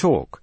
talk.